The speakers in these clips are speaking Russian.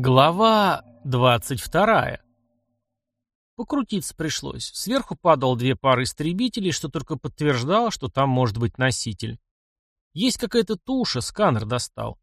Глава 22. Покрутиться пришлось. Сверху падал две пары истребителей, что только подтверждало, что там может быть носитель. Есть какая-то туша, сканер достал.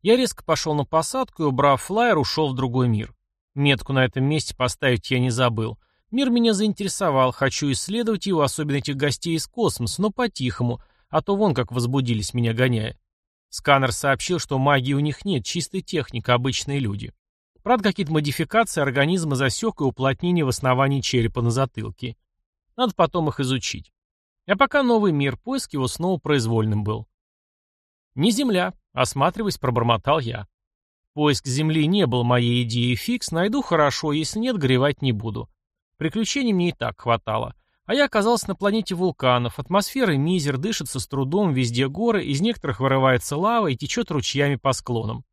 Я резко пошел на посадку и, убрав флайер, ушел в другой мир. Метку на этом месте поставить я не забыл. Мир меня заинтересовал, хочу исследовать его, особенно этих гостей из космоса, но по-тихому, а то вон как возбудились меня гоняя. Сканер сообщил, что магии у них нет, чистая техника, обычные люди. Правда, какие-то модификации организма засек и уплотнение в основании черепа на затылке. Надо потом их изучить. А пока новый мир, поиск его снова произвольным был. «Не Земля», — осматриваясь, пробормотал я. Поиск Земли не был моей идеей фикс, найду хорошо, если нет, горевать не буду. Приключений мне и так хватало. А я оказался на планете вулканов, атмосфера мизер, дышится с трудом, везде горы, из некоторых вырывается лава и течет ручьями по склонам.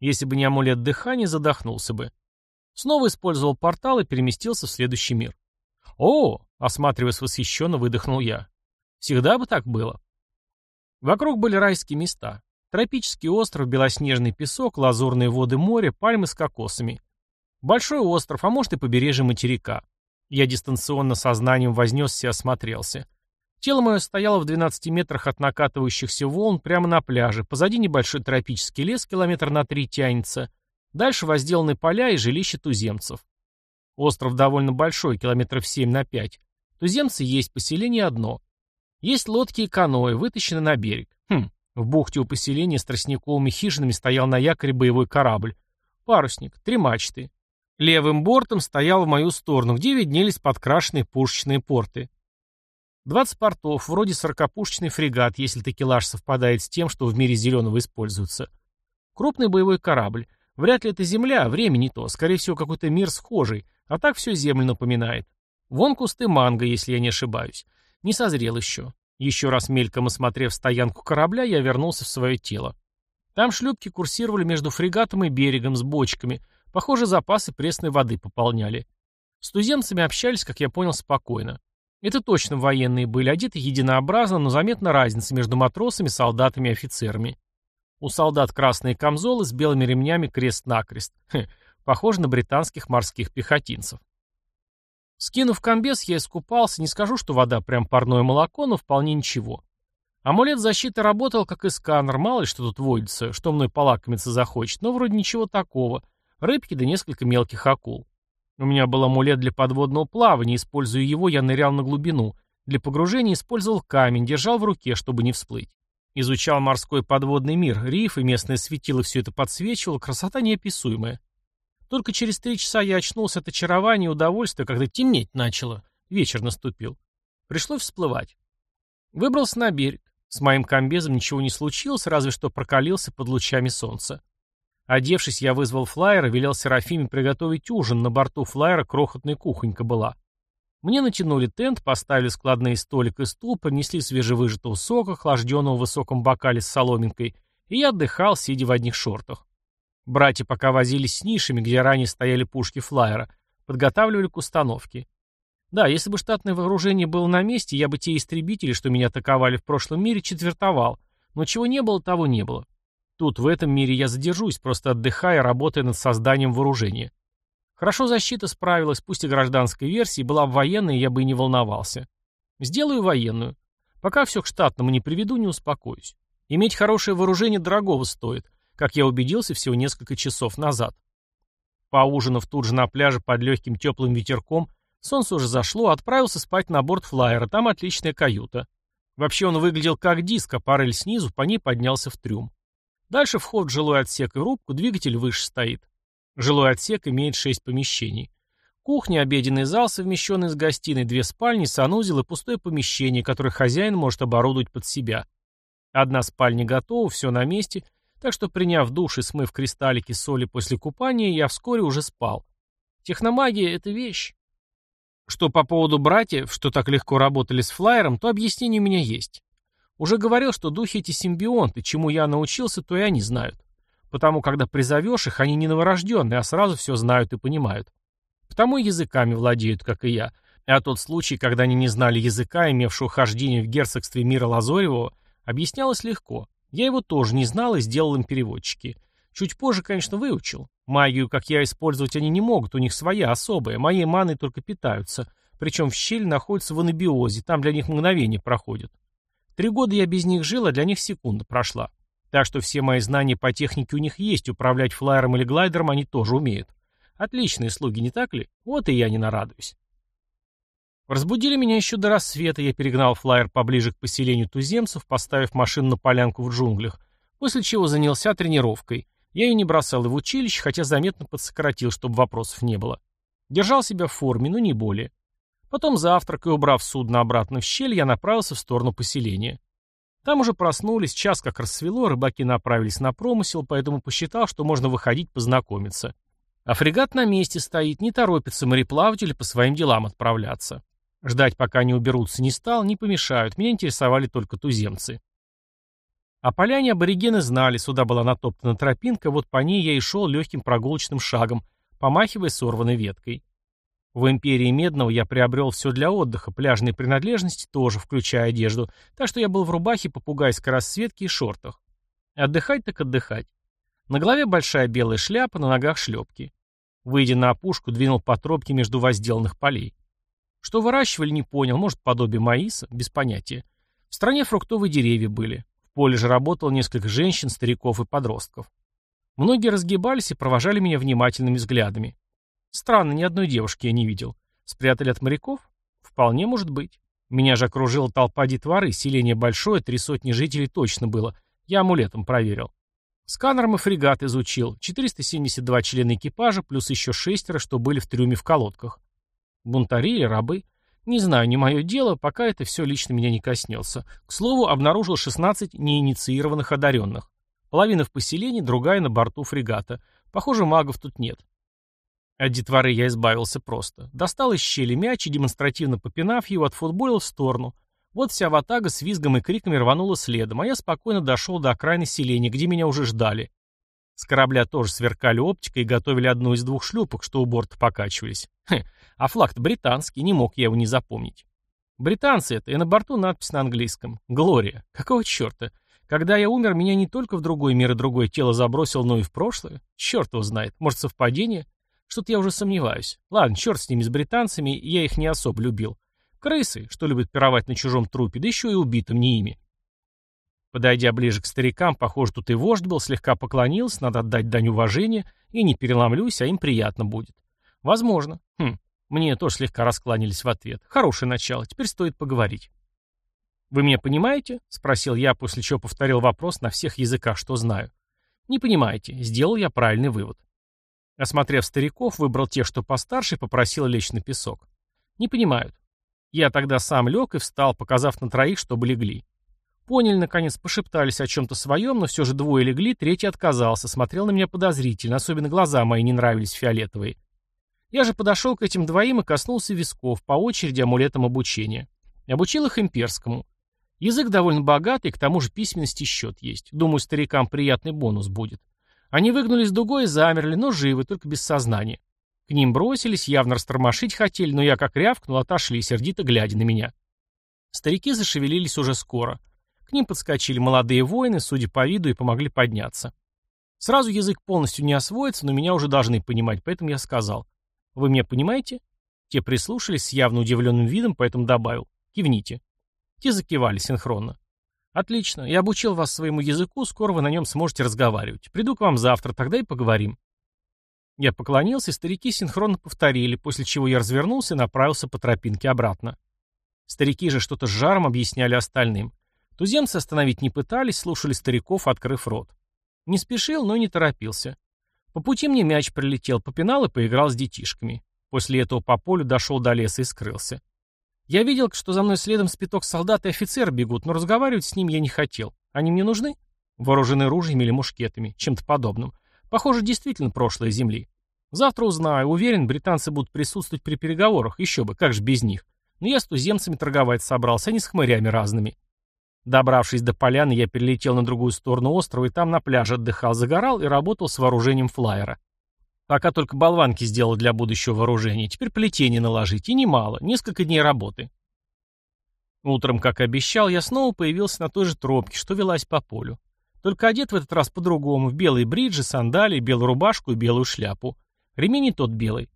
Если бы не амулет дыхания, задохнулся бы. Снова использовал портал и переместился в следующий мир. «О!» — осматриваясь восхищенно, выдохнул я. «Всегда бы так было». Вокруг были райские места. Тропический остров, белоснежный песок, лазурные воды моря, пальмы с кокосами. Большой остров, а может и побережье материка. Я дистанционно сознанием вознесся и осмотрелся. Тело мое стояло в 12 метрах от накатывающихся волн прямо на пляже. Позади небольшой тропический лес, километр на три тянется. Дальше возделаны поля и жилища туземцев. Остров довольно большой, километров 7 на 5. Туземцы есть, поселение одно. Есть лодки и каноэ, вытащены на берег. Хм, в бухте у поселения с тростниковыми хижинами стоял на якоре боевой корабль. Парусник, три мачты. Левым бортом стоял в мою сторону, где виднелись подкрашенные пушечные порты. 20 портов, вроде сорокопушечный фрегат, если такелаж совпадает с тем, что в мире зеленого используется. Крупный боевой корабль. Вряд ли это Земля, а время не то. Скорее всего, какой-то мир схожий. А так все Землю напоминает. Вон кусты манго, если я не ошибаюсь. Не созрел еще. Еще раз мельком осмотрев стоянку корабля, я вернулся в свое тело. Там шлюпки курсировали между фрегатом и берегом с бочками – Похоже, запасы пресной воды пополняли. С туземцами общались, как я понял, спокойно. Это точно военные были, одеты единообразно, но заметна разница между матросами, солдатами и офицерами. У солдат красные камзолы с белыми ремнями крест-накрест. Похоже на британских морских пехотинцев. Скинув комбез, я искупался, не скажу, что вода прям парное молоко, но вполне ничего. Амулет защиты работал, как и сканер, мало ли что тут водится, что мной полакомиться захочет, но вроде ничего такого — Рыбки да несколько мелких акул. У меня был амулет для подводного плавания, используя его, я нырял на глубину. Для погружения использовал камень, держал в руке, чтобы не всплыть. Изучал морской подводный мир, риф и местное светило все это подсвечивало, красота неописуемая. Только через три часа я очнулся от очарования и удовольствия, когда темнеть начало. Вечер наступил. Пришлось всплывать. Выбрался на берег. С моим комбезом ничего не случилось, разве что прокалился под лучами солнца. Одевшись, я вызвал флайер велел Серафиме приготовить ужин. На борту флайера крохотная кухонька была. Мне натянули тент, поставили складные столик и стул, принесли свежевыжатого сока, охлажденного в высоком бокале с соломинкой, и я отдыхал, сидя в одних шортах. Братья пока возились с нишами, где ранее стояли пушки флайера, подготавливали к установке. Да, если бы штатное вооружение было на месте, я бы те истребители, что меня атаковали в прошлом мире, четвертовал, но чего не было, того не было. Тут, в этом мире, я задержусь, просто отдыхая, работая над созданием вооружения. Хорошо защита справилась, пусть и гражданской версии, была бы военной, я бы и не волновался. Сделаю военную. Пока все к штатному не приведу, не успокоюсь. Иметь хорошее вооружение дорогого стоит, как я убедился всего несколько часов назад. Поужинав тут же на пляже под легким теплым ветерком, солнце уже зашло, отправился спать на борт флайера, там отличная каюта. Вообще он выглядел как диск, а парель снизу по ней поднялся в трюм. Дальше вход в жилой отсек и рубку, двигатель выше стоит. Жилой отсек имеет шесть помещений. Кухня, обеденный зал, совмещенный с гостиной, две спальни, санузел и пустое помещение, которое хозяин может оборудовать под себя. Одна спальня готова, все на месте, так что приняв душ и смыв кристаллики соли после купания, я вскоре уже спал. Техномагия — это вещь. Что по поводу братьев, что так легко работали с флайером, то объяснение у меня есть. Уже говорил, что духи эти симбионты, чему я научился, то и они знают. Потому, когда призовешь их, они не новорожденные, а сразу все знают и понимают. Потому и языками владеют, как и я. А тот случай, когда они не знали языка, имевшего хождение в герцогстве мира Лазоревого, объяснялось легко. Я его тоже не знал и сделал им переводчики. Чуть позже, конечно, выучил. Магию, как я, использовать они не могут, у них своя особая, моей маной только питаются. Причем в щель находятся в анабиозе, там для них мгновение проходит. Три года я без них жил, а для них секунда прошла. Так что все мои знания по технике у них есть, управлять флайером или глайдером они тоже умеют. Отличные слуги, не так ли? Вот и я не нарадуюсь. Разбудили меня еще до рассвета, я перегнал флайер поближе к поселению туземцев, поставив машину на полянку в джунглях, после чего занялся тренировкой. Я ее не бросал и в училище, хотя заметно подсократил, чтобы вопросов не было. Держал себя в форме, но не более. Потом завтрак и, убрав судно обратно в щель, я направился в сторону поселения. Там уже проснулись, час как рассвело, рыбаки направились на промысел, поэтому посчитал, что можно выходить познакомиться. А фрегат на месте стоит, не торопится мореплаватели по своим делам отправляться. Ждать, пока они уберутся, не стал, не помешают, меня интересовали только туземцы. О поляне аборигены знали, сюда была натоптана тропинка, вот по ней я и шел легким прогулочным шагом, помахивая сорванной веткой. В империи Медного я приобрел все для отдыха, пляжные принадлежности тоже, включая одежду, так что я был в рубахе, попугайской расцветке и шортах. Отдыхать так отдыхать. На голове большая белая шляпа, на ногах шлепки. Выйдя на опушку, двинул по тропке между возделанных полей. Что выращивали, не понял, может, подобие маиса, без понятия. В стране фруктовые деревья были. В поле же работало несколько женщин, стариков и подростков. Многие разгибались и провожали меня внимательными взглядами. Странно, ни одной девушки я не видел. Спрятали от моряков? Вполне может быть. Меня же окружила толпа детворы, селение большое, три сотни жителей точно было. Я амулетом проверил. Сканером и фрегат изучил. 472 члена экипажа, плюс еще шестеро, что были в трюме в колодках. Бунтари или рабы? Не знаю, не мое дело, пока это все лично меня не коснется. К слову, обнаружил 16 неинициированных одаренных. Половина в поселении, другая на борту фрегата. Похоже, магов тут нет. От детворы я избавился просто. Достал из щели мяч и, демонстративно попинав его, отфутболил в сторону. Вот вся ватага с визгом и криками рванула следом, а я спокойно дошел до окраины селения, где меня уже ждали. С корабля тоже сверкали оптикой и готовили одну из двух шлюпок, что у борта покачивались. Хе, а флаг-то британский, не мог я его не запомнить. Британцы это, и на борту надпись на английском. «Глория». Какого черта? Когда я умер, меня не только в другой мир и другое тело забросил, но и в прошлое. Черт его знает. Может, совпадение? Что-то я уже сомневаюсь. Ладно, черт с ними, с британцами, я их не особо любил. Крысы, что любят пировать на чужом трупе, да еще и убитым не ими. Подойдя ближе к старикам, похоже, тут и вождь был, слегка поклонился, надо отдать дань уважения, и не переломлюсь, а им приятно будет. Возможно. Хм, мне тоже слегка раскланялись в ответ. Хорошее начало, теперь стоит поговорить. «Вы меня понимаете?» — спросил я, после чего повторил вопрос на всех языках, что знаю. «Не понимаете. Сделал я правильный вывод. Осмотрев стариков, выбрал тех, что постарше, и попросил лечь на песок. Не понимают. Я тогда сам лег и встал, показав на троих, чтобы легли. Поняли, наконец, пошептались о чем-то своем, но все же двое легли, третий отказался, смотрел на меня подозрительно, особенно глаза мои не нравились фиолетовые. Я же подошел к этим двоим и коснулся висков, по очереди амулетом обучения. Обучил их имперскому. Язык довольно богатый, к тому же письменности счет есть. Думаю, старикам приятный бонус будет. Они выгнулись дугой и замерли, но живы, только без сознания. К ним бросились, явно растормошить хотели, но я как рявкнул, отошли, сердито глядя на меня. Старики зашевелились уже скоро. К ним подскочили молодые воины, судя по виду, и помогли подняться. Сразу язык полностью не освоится, но меня уже должны понимать, поэтому я сказал. «Вы меня понимаете?» Те прислушались с явно удивленным видом, поэтому добавил. «Кивните». Те закивали синхронно. «Отлично. Я обучил вас своему языку, скоро вы на нем сможете разговаривать. Приду к вам завтра, тогда и поговорим». Я поклонился, и старики синхронно повторили, после чего я развернулся и направился по тропинке обратно. Старики же что-то с жаром объясняли остальным. Туземцы остановить не пытались, слушали стариков, открыв рот. Не спешил, но не торопился. По пути мне мяч прилетел, попинал и поиграл с детишками. После этого по полю дошел до леса и скрылся. Я видел, что за мной следом спиток солдат и офицер бегут, но разговаривать с ним я не хотел. Они мне нужны? Вооружены ружьями или мушкетами, чем-то подобным. Похоже, действительно прошлое земли. Завтра узнаю, уверен, британцы будут присутствовать при переговорах, еще бы, как же без них. Но я с туземцами торговать собрался, а не с хмырями разными. Добравшись до поляны, я перелетел на другую сторону острова и там на пляже отдыхал, загорал и работал с вооружением флайера. Пока только болванки сделал для будущего вооружения. Теперь плетение наложить. И немало. Несколько дней работы. Утром, как обещал, я снова появился на той же тропке, что велась по полю. Только одет в этот раз по-другому, в белые бриджи, сандалии, белую рубашку и белую шляпу. Ремень не тот белый.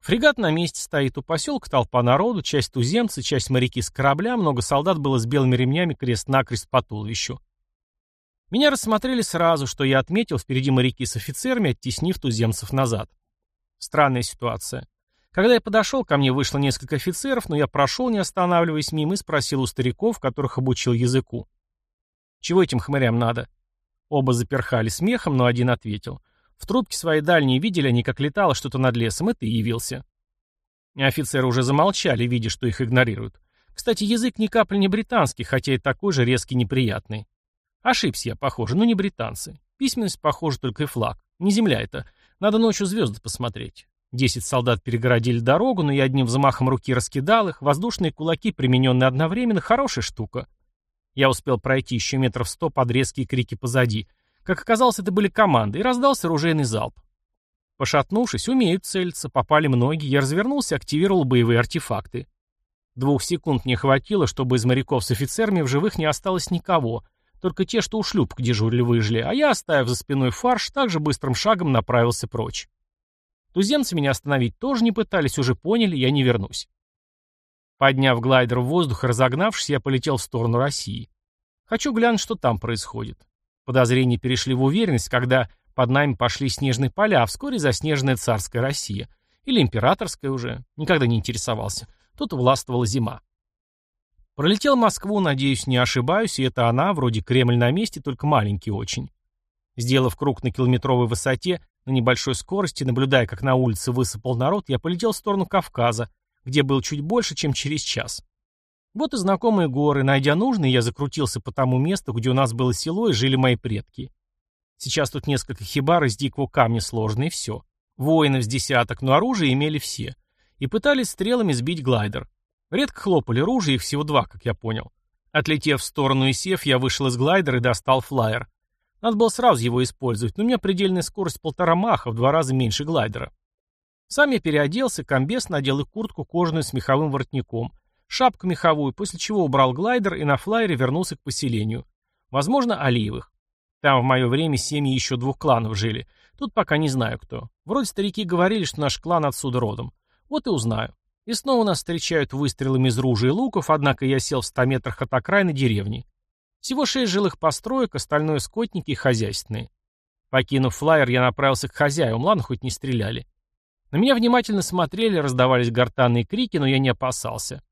Фрегат на месте стоит, у поселка толпа народу, часть туземцы, часть моряки с корабля, много солдат было с белыми ремнями крест-накрест по туловищу. Меня рассмотрели сразу, что я отметил впереди моряки с офицерами, оттеснив туземцев назад. Странная ситуация. Когда я подошел, ко мне вышло несколько офицеров, но я прошел, не останавливаясь мимо, и спросил у стариков, которых обучил языку. «Чего этим хмырям надо?» Оба заперхали смехом, но один ответил. В трубке своей дальней видели они, как летало что-то над лесом, и ты явился. Офицеры уже замолчали, видя, что их игнорируют. Кстати, язык ни капли не британский, хотя и такой же резкий неприятный. Ошибся я, похоже, но не британцы. Письменность, похоже, только и флаг. Не земля это. Надо ночью звезды посмотреть. Десять солдат перегородили дорогу, но я одним взмахом руки раскидал их. Воздушные кулаки, примененные одновременно, хорошая штука. Я успел пройти еще метров сто под резкие крики позади. Как оказалось, это были команды, и раздался оружейный залп. Пошатнувшись, умеют целиться, попали многие, я развернулся активировал боевые артефакты. Двух секунд мне хватило, чтобы из моряков с офицерами в живых не осталось никого, только те, что у шлюпок дежурили, выжили, а я, оставив за спиной фарш, также быстрым шагом направился прочь. Туземцы меня остановить тоже не пытались, уже поняли, я не вернусь. Подняв глайдер в воздух и разогнавшись, я полетел в сторону России. Хочу глянуть, что там происходит. Подозрения перешли в уверенность, когда под нами пошли снежные поля, а вскоре заснеженная царская Россия. Или императорская уже. Никогда не интересовался. Тут властвовала зима. Пролетел Москву, надеюсь, не ошибаюсь, и это она, вроде Кремль на месте, только маленький очень. Сделав круг на километровой высоте, на небольшой скорости, наблюдая, как на улице высыпал народ, я полетел в сторону Кавказа, где был чуть больше, чем через час. Вот и знакомые горы. Найдя нужные, я закрутился по тому месту, где у нас было село и жили мои предки. Сейчас тут несколько хибар из дикого камня сложно, и все. Воинов с десяток, но оружие имели все. И пытались стрелами сбить глайдер. Редко хлопали ружья, их всего два, как я понял. Отлетев в сторону и сев, я вышел из глайдера и достал флайер. Надо было сразу его использовать, но у меня предельная скорость полтора маха, в два раза меньше глайдера. Сам я переоделся, комбез надел и куртку кожаную с меховым воротником, шапку меховую, после чего убрал глайдер и на флайере вернулся к поселению. Возможно, Алиевых. Там в мое время семьи еще двух кланов жили. Тут пока не знаю кто. Вроде старики говорили, что наш клан отсюда родом. Вот и узнаю. И снова нас встречают выстрелами из ружей и луков, однако я сел в ста метрах от окраины деревни. Всего шесть жилых построек, остальное скотники и хозяйственные. Покинув флайер, я направился к хозяевам, ладно, хоть не стреляли. На меня внимательно смотрели, раздавались гортанные крики, но я не опасался.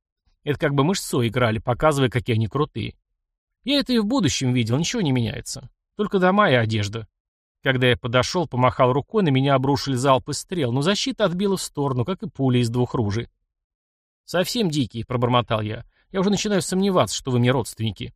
Это как бы мышцой играли, показывая, какие они крутые. Я это и в будущем видел, ничего не меняется. Только дома и одежда. Когда я подошел, помахал рукой, на меня обрушили залпы стрел, но защита отбила в сторону, как и пули из двух ружей. «Совсем дикий», — пробормотал я. «Я уже начинаю сомневаться, что вы мне родственники».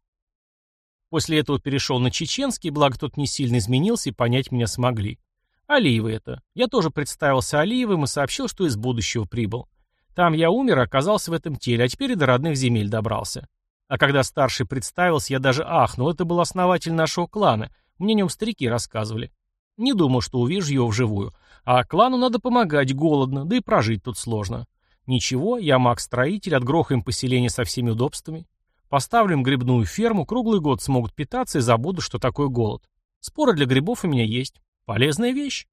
После этого перешел на чеченский, благо тот не сильно изменился и понять меня смогли. Алиевы это. Я тоже представился Алиевым и сообщил, что из будущего прибыл. Там я умер и оказался в этом теле, а теперь и до родных земель добрался. А когда старший представился, я даже ахнул, это был основатель нашего клана, мне о нем старики рассказывали. Не думал, что увижу его вживую. А клану надо помогать, голодно, да и прожить тут сложно. Ничего, я маг-строитель, отгрохаем поселение со всеми удобствами. Поставлю грибную ферму, круглый год смогут питаться и забуду, что такое голод. Споры для грибов у меня есть. Полезная вещь.